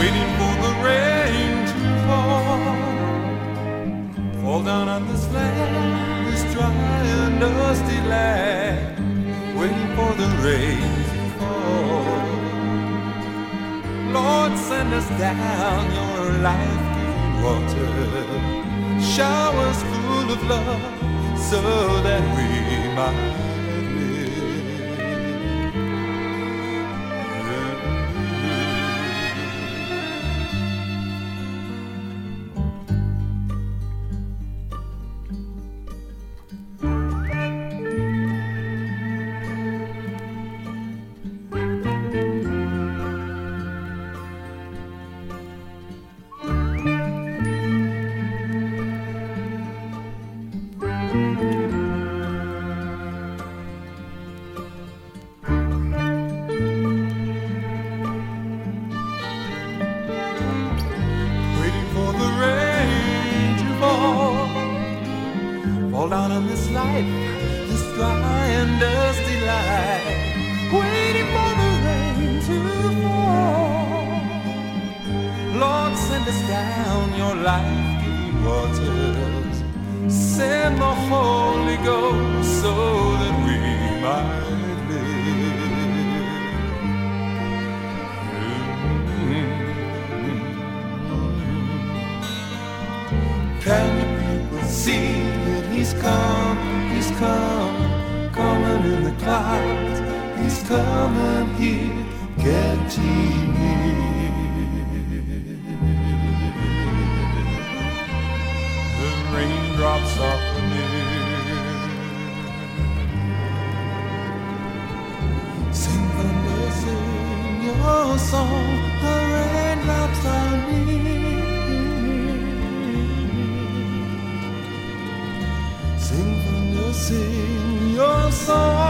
waiting for the rain to fall. Fall down on this land, this dry and dusty land, waiting for the rain to fall. Lord, send us down your life-giving water, showers full of love, so that we might. Fall down on this life, this dry and dusty life. Waiting for the rain to fall. Lord, send us down your life-giving waters. Send the Holy Ghost so that he's come, he's come, coming in the clouds, he's coming here, get ye near. The raindrops are near. Sing thunder, sing your song, the raindrops Thunder, sing your song.